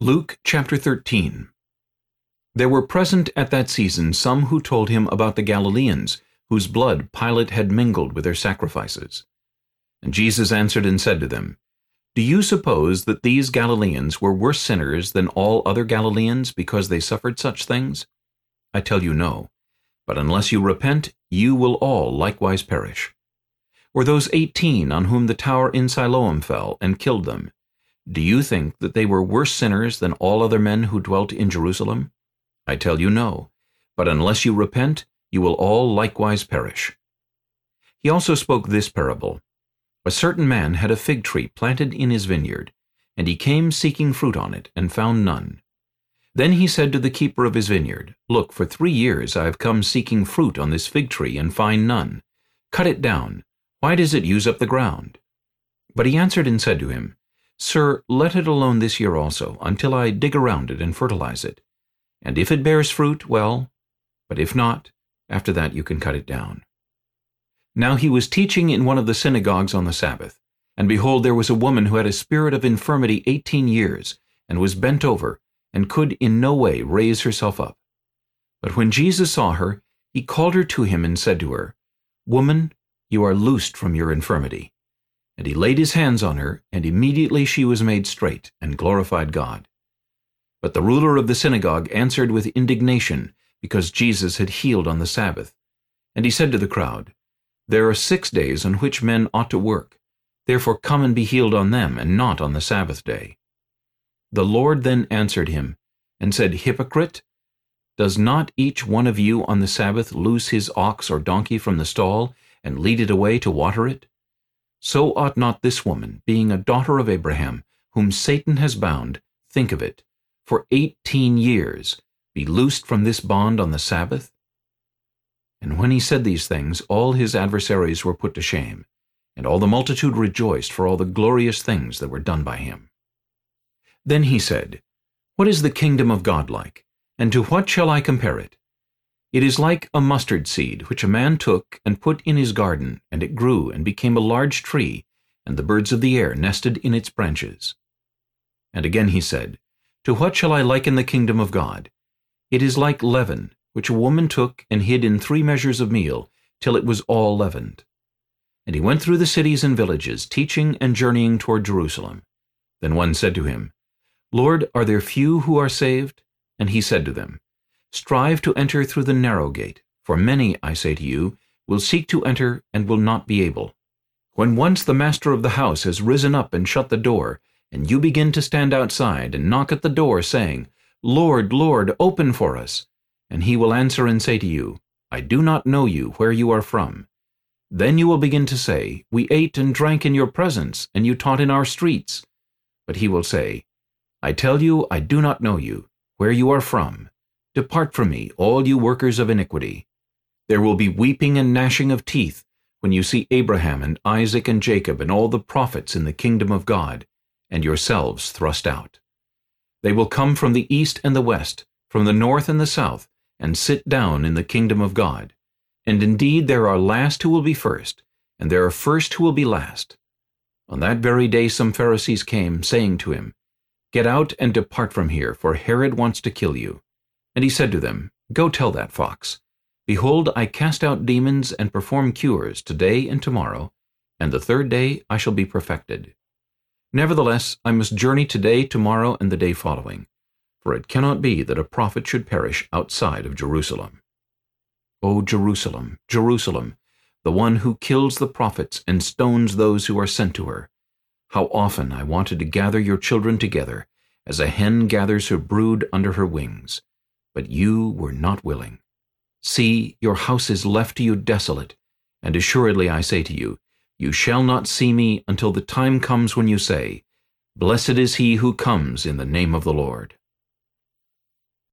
Luke chapter 13 There were present at that season some who told him about the Galileans, whose blood Pilate had mingled with their sacrifices. And Jesus answered and said to them, Do you suppose that these Galileans were worse sinners than all other Galileans because they suffered such things? I tell you no. But unless you repent, you will all likewise perish. Or those eighteen on whom the tower in Siloam fell and killed them, do you think that they were worse sinners than all other men who dwelt in Jerusalem? I tell you no. But unless you repent, you will all likewise perish. He also spoke this parable. A certain man had a fig tree planted in his vineyard, and he came seeking fruit on it, and found none. Then he said to the keeper of his vineyard, Look, for three years I have come seeking fruit on this fig tree, and find none. Cut it down. Why does it use up the ground? But he answered and said to him, Sir, let it alone this year also, until I dig around it and fertilize it. And if it bears fruit, well, but if not, after that you can cut it down. Now he was teaching in one of the synagogues on the Sabbath. And behold, there was a woman who had a spirit of infirmity eighteen years, and was bent over, and could in no way raise herself up. But when Jesus saw her, he called her to him and said to her, Woman, you are loosed from your infirmity. And he laid his hands on her, and immediately she was made straight, and glorified God. But the ruler of the synagogue answered with indignation, because Jesus had healed on the Sabbath. And he said to the crowd, There are six days on which men ought to work. Therefore come and be healed on them, and not on the Sabbath day. The Lord then answered him, and said, Hypocrite, does not each one of you on the Sabbath loose his ox or donkey from the stall, and lead it away to water it? So ought not this woman, being a daughter of Abraham, whom Satan has bound, think of it, for eighteen years, be loosed from this bond on the Sabbath? And when he said these things, all his adversaries were put to shame, and all the multitude rejoiced for all the glorious things that were done by him. Then he said, What is the kingdom of God like? And to what shall I compare it? It is like a mustard seed, which a man took and put in his garden, and it grew and became a large tree, and the birds of the air nested in its branches. And again he said, To what shall I liken the kingdom of God? It is like leaven, which a woman took and hid in three measures of meal, till it was all leavened. And he went through the cities and villages, teaching and journeying toward Jerusalem. Then one said to him, Lord, are there few who are saved? And he said to them, Strive to enter through the narrow gate, for many, I say to you, will seek to enter and will not be able. When once the master of the house has risen up and shut the door, and you begin to stand outside and knock at the door, saying, Lord, Lord, open for us, and he will answer and say to you, I do not know you where you are from. Then you will begin to say, We ate and drank in your presence, and you taught in our streets. But he will say, I tell you, I do not know you, where you are from. Depart from me, all you workers of iniquity. There will be weeping and gnashing of teeth when you see Abraham and Isaac and Jacob and all the prophets in the kingdom of God, and yourselves thrust out. They will come from the east and the west, from the north and the south, and sit down in the kingdom of God. And indeed there are last who will be first, and there are first who will be last. On that very day some Pharisees came, saying to him, Get out and depart from here, for Herod wants to kill you. And he said to them, Go tell that fox, Behold, I cast out demons and perform cures today and tomorrow, and the third day I shall be perfected. Nevertheless, I must journey today, tomorrow, and the day following, for it cannot be that a prophet should perish outside of Jerusalem. O Jerusalem, Jerusalem, the one who kills the prophets and stones those who are sent to her. How often I wanted to gather your children together, as a hen gathers her brood under her wings, but you were not willing. See, your house is left to you desolate, and assuredly I say to you, you shall not see me until the time comes when you say, Blessed is he who comes in the name of the Lord.